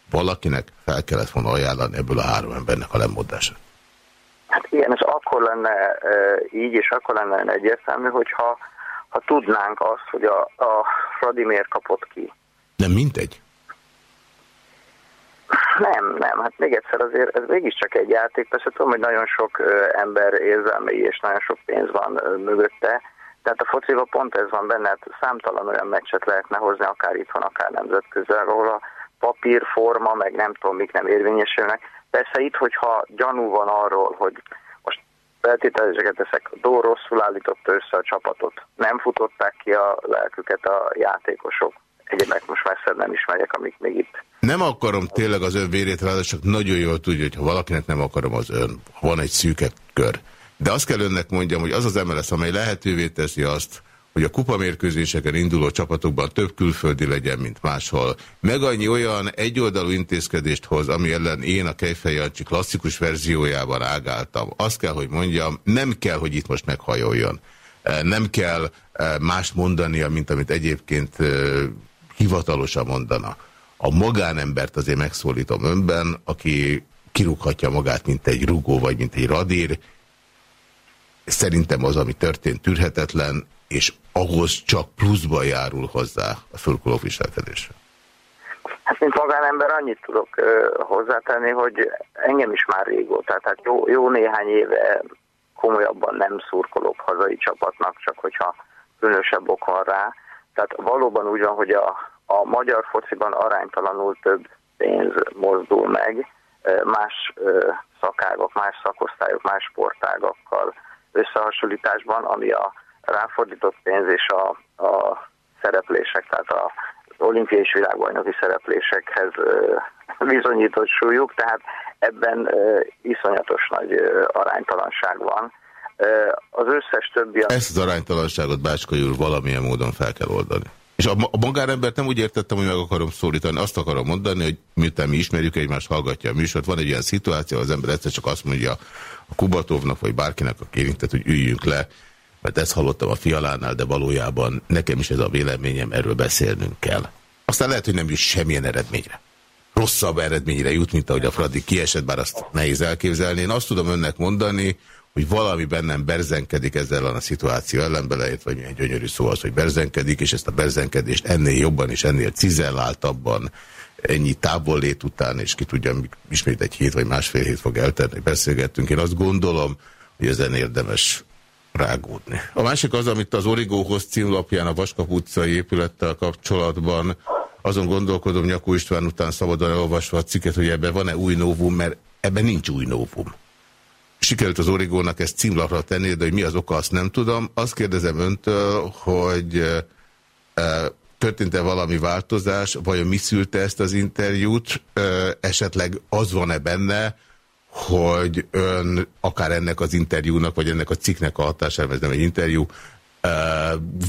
valakinek fel kellett volna ajánlani ebből a három embernek a lemondását. Hát igen, és akkor lenne e, így, és akkor lenne egyértelmű, hogyha ha tudnánk azt, hogy a, a Fradi miért kapott ki. Nem mindegy. Nem, nem, hát még egyszer azért ez mégiscsak egy játék, persze tudom, hogy nagyon sok ember érzelmei és nagyon sok pénz van mögötte, tehát a fociba pont ez van benne, hát számtalan olyan meccset lehetne hozni, akár itthon, akár nemzetközel, ahol a papír, forma, meg nem tudom, mik nem érvényesülnek. Persze itt, hogyha gyanú van arról, hogy most feltételezéseket teszek, Dó rosszul állította össze a csapatot, nem futották ki a lelküket a játékosok, egyébként most messze nem ismerjek, amik még itt. Nem akarom tényleg az ön vérét rá, csak nagyon jól tudja, hogy ha valakinek nem akarom az ön, van egy szűke kör. De azt kell önnek mondjam, hogy az az MLS, amely lehetővé teszi azt, hogy a kupamérkőzéseken induló csapatokban több külföldi legyen, mint máshol. Meg annyi olyan egyoldalú intézkedést hoz, ami ellen én a Kejfej Jancsi klasszikus verziójában ágáltam. Azt kell, hogy mondjam, nem kell, hogy itt most meghajoljon. Nem kell eh, más mondania, mint amit egyébként eh, hivatalosan mondana. A magánembert azért megszólítom önben, aki kirúghatja magát, mint egy rugó, vagy mint egy radír. Szerintem az, ami történt, tűrhetetlen, és ahhoz csak pluszba járul hozzá a fölkuló viselkedésre. Hát, mint magánember annyit tudok uh, hozzátenni, hogy engem is már régóta, tehát jó, jó néhány éve komolyabban nem szurkolok hazai csapatnak, csak hogyha különösebb ok van rá. Tehát valóban úgy van, hogy a, a magyar fociban aránytalanul több pénz mozdul meg, más szakágok, más szakosztályok, más sportágakkal összehasonlításban, ami a ráfordított pénz és a, a szereplések, tehát a olimpiai és világbajnoki szereplésekhez bizonyított súlyuk, tehát ebben iszonyatos nagy aránytalanság van. Az összes többi... Ezt az aránytalanságot Bácska úr valamilyen módon fel kell oldani. És a, a magárembert nem úgy értettem, hogy meg akarom szólítani, azt akarom mondani, hogy miután mi ismerjük egymást, hallgatja a műsort, van egy olyan szituáció, az ember egyszer csak azt mondja a Kubatovnak, vagy bárkinek a kérintett, hogy üljünk le, mert ezt hallottam a fialánál, de valójában nekem is ez a véleményem, erről beszélnünk kell. Aztán lehet, hogy nem is semmilyen eredményre. Rosszabb eredményre jut, mint ahogy a Fradi kiesett, bár azt nehéz elképzelni. Én azt tudom önnek mondani, hogy valami bennem berzenkedik ezzel a szituáció ellen beleért, vagy milyen gyönyörű szó az, hogy berzenkedik, és ezt a berzenkedést ennél jobban és ennél cizelláltabban ennyi távollét után, és ki tudja, ismét egy hét vagy másfél hét fog eltenni, beszélgettünk. Én azt gondolom, hogy ezen érdemes rágódni. A másik az, amit az Origóhoz címlapján a Vaskap utcai épülettel kapcsolatban azon gondolkodom Nyakó István után szabadon elolvasva a cikket, hogy ebben van-e új novum, mert ebben nincs új novum. Sikerült az Origónak ezt címlapra tenni, de hogy mi az oka, azt nem tudom. Azt kérdezem öntől, hogy történt-e valami változás, vajon mi szülte ezt az interjút, esetleg az van-e benne, hogy ön akár ennek az interjúnak, vagy ennek a cikknek a hatására, ez nem egy interjú,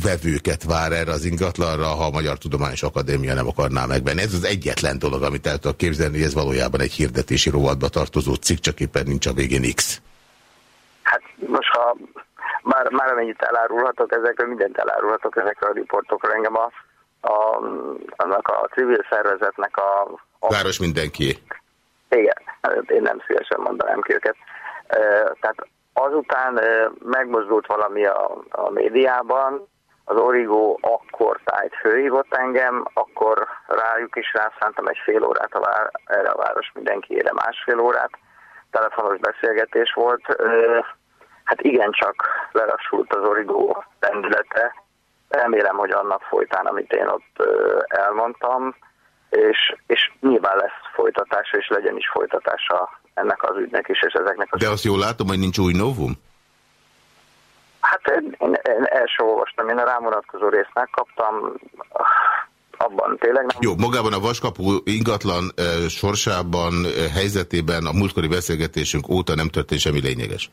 vevőket vár erre az ingatlanra, ha a Magyar Tudományos Akadémia nem akarná megvenni. Ez az egyetlen dolog, amit el tudok képzelni, hogy ez valójában egy hirdetési rovatba tartozó cikk, csak éppen nincs a végén X. Hát most ha már, már amennyit elárulhatok ezekről, mindent elárulhatok ezekről a riportokról. Engem a, a, annak a civil szervezetnek a... a Város mindenki. Igen, hát én nem szívesen mondanám ki őket. Tehát azután megmozdult valami a, a médiában, az Origo akkor tájt főhívott engem, akkor rájuk is rászántam egy fél órát a vár, erre a város mindenkiére másfél órát. Telefonos beszélgetés volt. Hát igencsak lelassult az Origo rendülete. Remélem, hogy annak folytán, amit én ott elmondtam, és, és nyilván lesz folytatása, és legyen is folytatása ennek az ügynek is, és ezeknek az... De azt jól látom, hogy nincs új novum? Hát én, én, én el sem olvastam, én a rámonatkozó részt megkaptam, abban tényleg nem... Jó, magában a Vaskapu ingatlan e, sorsában, e, helyzetében a múltkori beszélgetésünk óta nem történt semmi lényeges.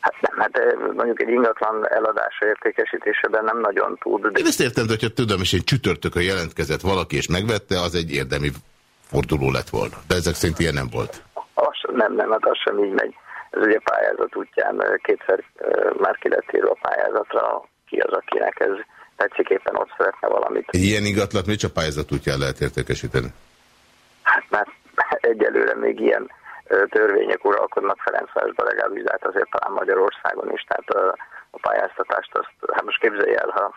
Hát nem, hát mondjuk egy ingatlan eladása értékesítésében nem nagyon tud. De... Én ezt értem, hogyha tudom, és egy csütörtökön jelentkezett valaki és megvette, az egy érdemi forduló lett volna. De ezek szerint ilyen nem volt. Az, nem, nem, hát az sem így megy. Ez ugye pályázat útján kétszer már ki lett írva a pályázatra, ki az, akinek ez tetszik éppen ott szeretne valamit. Egy ilyen ingatlat mit csak pályázat útján lehet értékesíteni? Hát már egyelőre még ilyen törvények uralkodnak Ferencvárosban legalábbis, de hát azért talán Magyarországon is, tehát a, a pályáztatást azt, hát most képzelj el, ha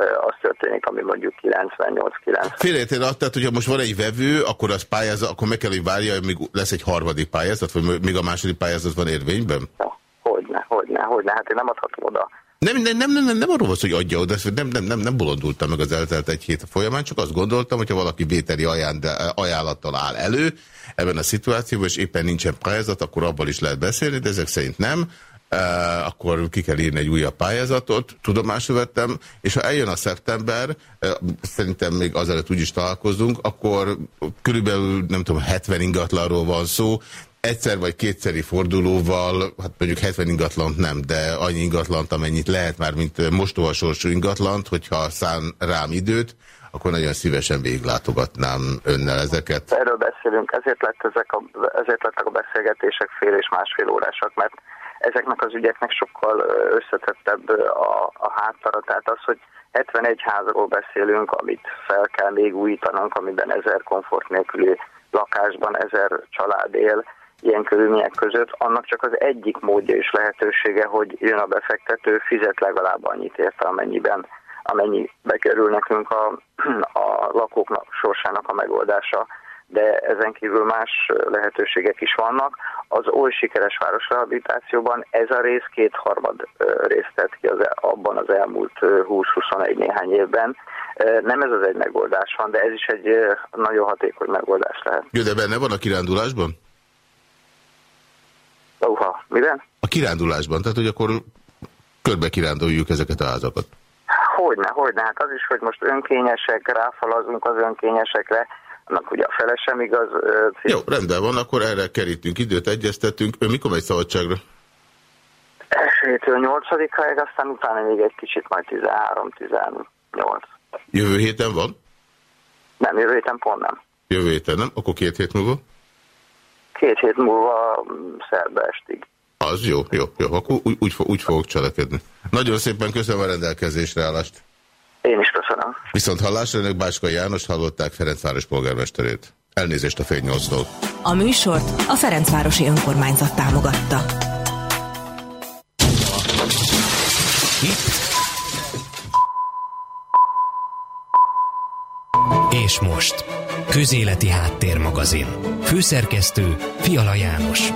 az történik, ami mondjuk 98-90. Félreértél tehát, hogyha most van egy vevő, akkor az pályázat, akkor meg kell, hogy várja, hogy lesz egy harmadik pályázat, vagy még a második pályázat van érvényben? Hogyne, hogyne, hogyne, hát én nem adhatom oda. Nem, nem, nem, nem, nem, nem arról van hogy adja oda, nem, nem, nem, nem bolondultam meg az eltelt egy hét folyamán, csak azt gondoltam, hogyha valaki vételi ajánlattal áll elő ebben a szituációban, és éppen nincsen pályázat, akkor abban is lehet beszélni, de ezek szerint nem akkor ki kell írni egy újabb pályázatot, tudomásul vettem, és ha eljön a szeptember, szerintem még azelőtt úgyis találkozunk, akkor körülbelül, nem tudom, 70 ingatlanról van szó, egyszer vagy kétszeri fordulóval, hát mondjuk 70 ingatlant nem, de annyi ingatlant, amennyit lehet már, mint mostohasorsú ingatlant, hogyha szán rám időt, akkor nagyon szívesen végiglátogatnám önnel ezeket. Erről beszélünk, ezért, lett ezek a, ezért lettek a beszélgetések fél és másfél órásak, mert ezeknek az ügyeknek sokkal összetettebb a, a háttara. Tehát az, hogy 71 házról beszélünk, amit fel kell még újítanunk, amiben ezer komfort nélküli lakásban ezer család él, ilyen körülmények között, annak csak az egyik módja és lehetősége, hogy jön a befektető, fizet legalább annyit érte, amennyiben amennyi bekerül nekünk a, a lakóknak sorsának a megoldása de ezen kívül más lehetőségek is vannak. Az oly sikeres városrehabilitációban ez a rész kétharmad részt tett ki az, e, abban az elmúlt 20-21 néhány évben. Nem ez az egy megoldás van, de ez is egy nagyon hatékony megoldás lehet. Jó, de benne van a kirándulásban? Uha, miben? A kirándulásban, tehát hogy akkor körbe kiránduljuk ezeket a házakat. Hogyne, hogyne, hát az is, hogy most önkényesek, ráfalazunk az önkényesekre, annak ugye a fele sem igaz. Jó, rendben van, akkor erre kerítünk időt, egyeztetünk. Ön mikor megy szabadságra? Elsőtől nyolcadikáig, aztán utána még egy kicsit majd 13-18. Jövő héten van? Nem, jövő héten pont nem. Jövő héten nem? Akkor két hét múlva? Két hét múlva szerbe estig. Az jó, jó, jó. Akkor úgy, úgy, úgy fogok cselekedni. Nagyon szépen köszönöm a rendelkezésre állást. Én is köszönöm. Viszont hallásra önök Bácska János hallották Ferencváros polgármesterét. Elnézést a fél nyolctól. A műsort a Ferencvárosi Önkormányzat támogatta. És most, Közéleti Háttérmagazin. Főszerkesztő Fiala János.